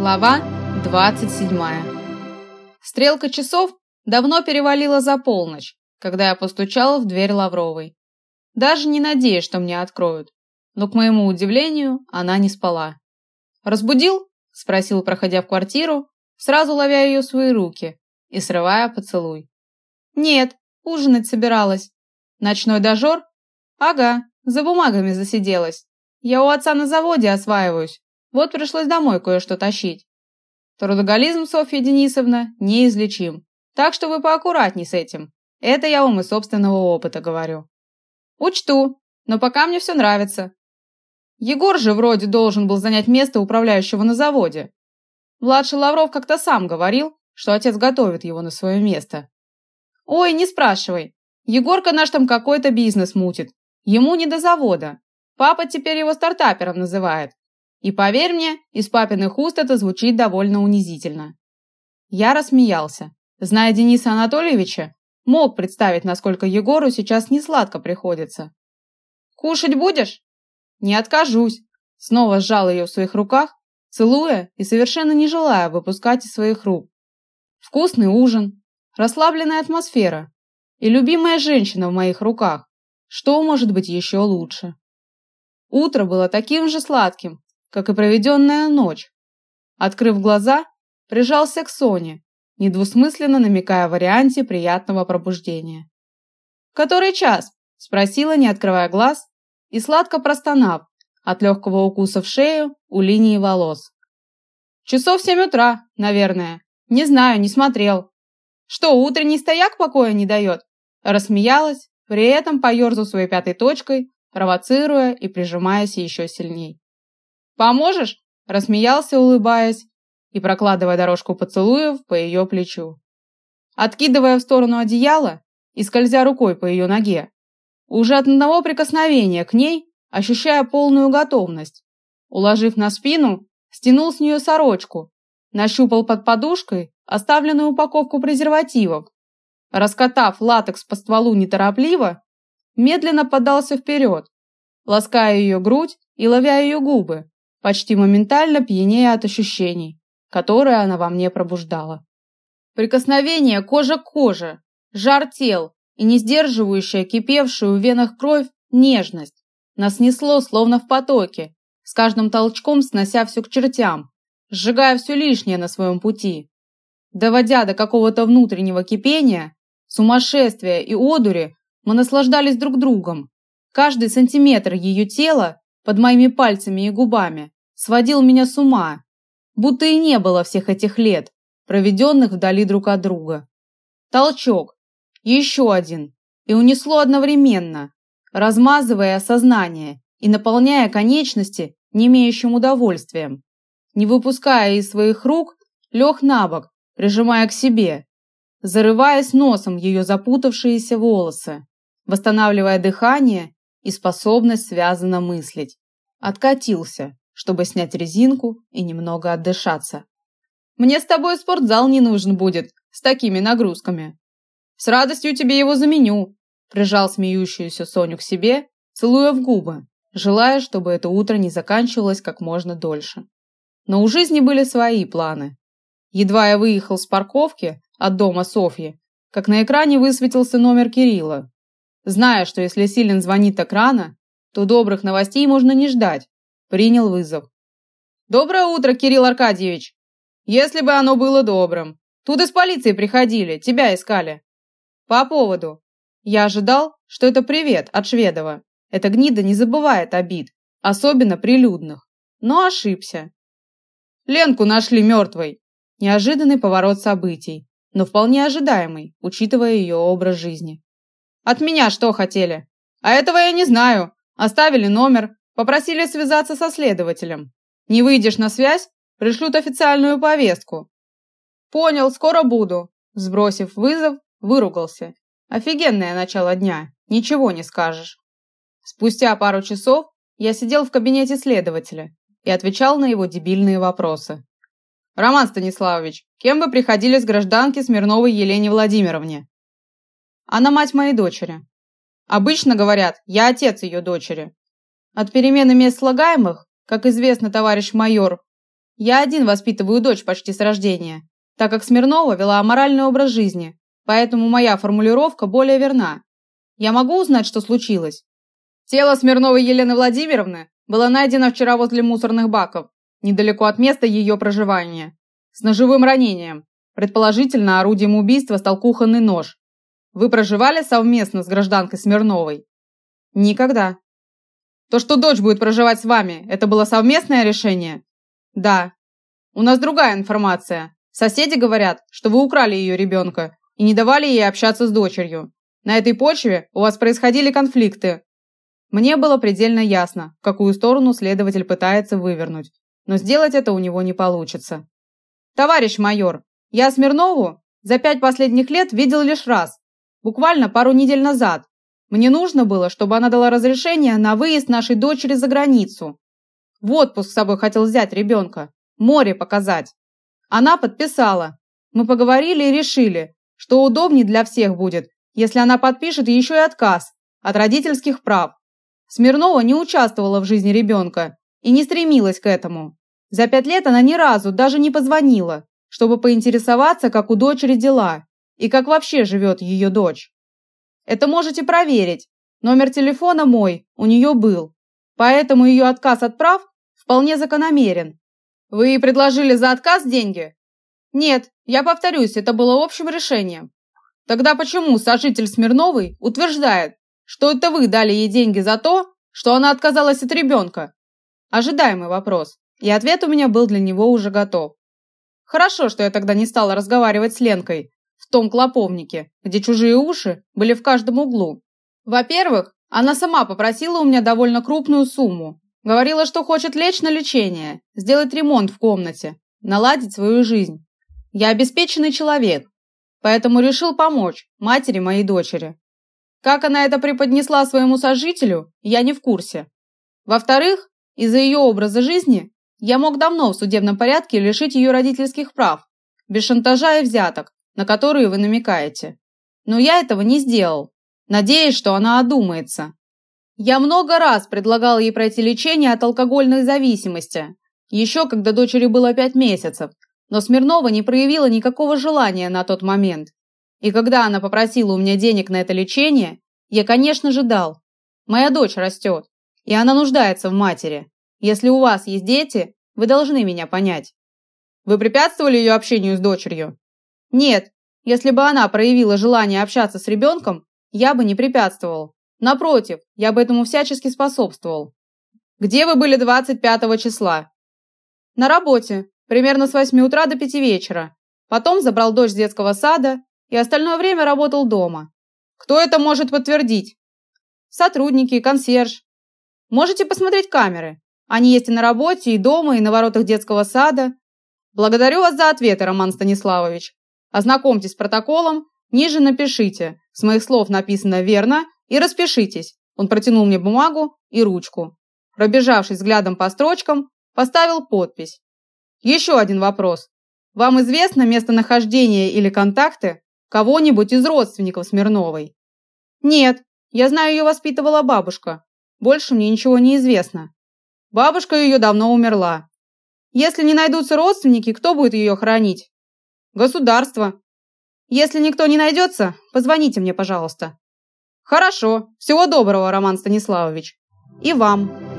Глава 27. Стрелка часов давно перевалила за полночь, когда я постучала в дверь Лавровой. Даже не надеясь, что мне откроют. Но, к моему удивлению, она не спала. «Разбудил?» – спросил, проходя в квартиру, сразу ловя ее свои руки и срывая поцелуй. «Нет, ужинать собиралась. Ночной дожор? Ага, за бумагами засиделась. Я у отца на заводе осваиваюсь. Вот пришлось домой кое-что тащить. Трудоголизм, Софья Денисовна, неизлечим. Так что вы поаккуратней с этим. Это я вам из собственного опыта говорю. Учту, но пока мне все нравится. Егор же вроде должен был занять место управляющего на заводе. Младший Лавров как-то сам говорил, что отец готовит его на свое место. Ой, не спрашивай. Егорка наш там какой-то бизнес мутит. Ему не до завода. Папа теперь его стартапером называет. И поверь мне, из папиных уст это звучит довольно унизительно. Я рассмеялся. Зная Дениса Анатольевича, мог представить, насколько Егору сейчас несладко приходится. «Кушать будешь?» «Не откажусь!» Снова сжал ее в своих руках, целуя и совершенно не желая выпускать из своих рук. Вкусный ужин, расслабленная атмосфера и любимая женщина в моих руках. Что может быть еще лучше? Утро было таким же сладким, как и проведенная ночь. Открыв глаза, прижался к Соне, недвусмысленно намекая о варианте приятного пробуждения. «Который час?» – спросила, не открывая глаз, и сладко простонав от легкого укуса в шею у линии волос. «Часов семь утра, наверное. Не знаю, не смотрел. Что, утренний стояк покоя не дает?» Рассмеялась, при этом поерзав своей пятой точкой, провоцируя и прижимаясь еще сильней. «Поможешь?» – рассмеялся, улыбаясь и прокладывая дорожку поцелуев по ее плечу. Откидывая в сторону одеяло и скользя рукой по ее ноге, уже от одного прикосновения к ней ощущая полную готовность. Уложив на спину, стянул с нее сорочку, нащупал под подушкой оставленную упаковку презервативов. Раскатав латекс по стволу неторопливо, медленно подался вперед, лаская ее грудь и ловя ее губы, почти моментально пьянея от ощущений, которые она во мне пробуждала. Прикосновение кожа к коже, жар тел и не сдерживающая кипевшую в венах кровь нежность нас несло словно в потоке, с каждым толчком снося все к чертям, сжигая все лишнее на своем пути. Доводя до какого-то внутреннего кипения, сумасшествия и одури, мы наслаждались друг другом. Каждый сантиметр ее тела под моими пальцами и губами сводил меня с ума, будто и не было всех этих лет, проведенных вдали друг от друга. Толчок, еще один, и унесло одновременно, размазывая сознание и наполняя конечности не имеющим удовольствием. Не выпуская из своих рук, лег на бок, прижимая к себе, зарываясь носом в ее запутавшиеся волосы, восстанавливая дыхание и способность связанно мыслить. Откатился, чтобы снять резинку и немного отдышаться. Мне с тобой спортзал не нужен будет с такими нагрузками. С радостью тебе его заменю, прижал смеющуюся Соню к себе, целуя в губы, желая, чтобы это утро не заканчивалось как можно дольше. Но у жизни были свои планы. Едва я выехал с парковки от дома Софьи, как на экране высветился номер Кирилла. Зная, что если Силен звонит так рано, то добрых новостей можно не ждать, принял вызов. Доброе утро, Кирилл Аркадьевич. Если бы оно было добрым. Тут из полиции приходили, тебя искали. По поводу. Я ожидал, что это привет от Шведова. Эта гнида не забывает обид, особенно прилюдных. Но ошибся. Ленку нашли мертвой. Неожиданный поворот событий, но вполне ожидаемый, учитывая ее образ жизни. От меня что хотели? А этого я не знаю. Оставили номер, попросили связаться со следователем. Не выйдешь на связь, пришлют официальную повестку. Понял, скоро буду. Сбросив вызов, выругался Офигенное начало дня, ничего не скажешь. Спустя пару часов я сидел в кабинете следователя и отвечал на его дебильные вопросы. Роман Станиславович, кем вы приходили с гражданки Смирновой Елене Владимировне? Она мать моей дочери. Обычно говорят, я отец ее дочери. От перемены мест слагаемых, как известно, товарищ майор, Я один воспитываю дочь почти с рождения, так как Смирнова вела аморальный образ жизни, поэтому моя формулировка более верна. Я могу узнать, что случилось? Тело Смирновой Елены Владимировны было найдено вчера возле мусорных баков, недалеко от места ее проживания, с ножевым ранением. Предположительно, орудием убийства стал кухонный нож. Вы проживали совместно с гражданкой Смирновой? Никогда. То, что дочь будет проживать с вами, это было совместное решение? Да. У нас другая информация. Соседи говорят, что вы украли ее ребенка и не давали ей общаться с дочерью. На этой почве у вас происходили конфликты. Мне было предельно ясно, в какую сторону следователь пытается вывернуть, но сделать это у него не получится. Товарищ майор, я Смирнову за пять последних лет видел лишь раз, буквально пару недель назад. Мне нужно было, чтобы она дала разрешение на выезд нашей дочери за границу. В отпуск с собой хотел взять ребенка, море показать. Она подписала. Мы поговорили и решили, что удобнее для всех будет, если она подпишет еще и отказ от родительских прав. Смирнова не участвовала в жизни ребенка и не стремилась к этому. За пять лет она ни разу даже не позвонила, чтобы поинтересоваться, как у дочери дела и как вообще живет ее дочь. Это можете проверить. Номер телефона мой у нее был, поэтому ее отказ от прав вполне закономерен. Вы предложили за отказ деньги? Нет, я повторюсь, это было общим решением. Тогда почему сожитель Смирновой утверждает, что это вы дали ей деньги за то, что она отказалась от ребенка? Ожидаемый вопрос, и ответ у меня был для него уже готов. Хорошо, что я тогда не стала разговаривать с Ленкой том клоповнике, где чужие уши были в каждом углу. Во-первых, она сама попросила у меня довольно крупную сумму. Говорила, что хочет лечь на лечение, сделать ремонт в комнате, наладить свою жизнь. Я обеспеченный человек, поэтому решил помочь матери моей дочери. Как она это преподнесла своему сожителю, я не в курсе. Во-вторых, из-за ее образа жизни я мог давно в судебном порядке лишить ее родительских прав, без шантажа и взяток, на которые вы намекаете. Но я этого не сделал, надеясь, что она одумается. Я много раз предлагал ей пройти лечение от алкогольной зависимости, еще когда дочери было пять месяцев, но Смирнова не проявила никакого желания на тот момент. И когда она попросила у меня денег на это лечение, я, конечно же, дал. Моя дочь растет, и она нуждается в матери. Если у вас есть дети, вы должны меня понять. Вы препятствовали ее общению с дочерью? Нет. Если бы она проявила желание общаться с ребенком, я бы не препятствовал. Напротив, я бы этому всячески способствовал. Где вы были 25 числа? На работе, примерно с 8 утра до 5 вечера. Потом забрал дочь с детского сада и остальное время работал дома. Кто это может подтвердить? Сотрудники, консьерж. Можете посмотреть камеры. Они есть и на работе, и дома, и на воротах детского сада. Благодарю вас за ответы, Роман Станиславович. Ознакомьтесь с протоколом, ниже напишите. С моих слов написано верно и распишитесь. Он протянул мне бумагу и ручку. Пробежавшись взглядом по строчкам, поставил подпись. Еще один вопрос. Вам известно местонахождение или контакты кого-нибудь из родственников Смирновой? Нет, я знаю, ее воспитывала бабушка. Больше мне ничего не известно. Бабушка ее давно умерла. Если не найдутся родственники, кто будет ее хранить? Государство. Если никто не найдется, позвоните мне, пожалуйста. Хорошо. Всего доброго, Роман Станиславович. И вам.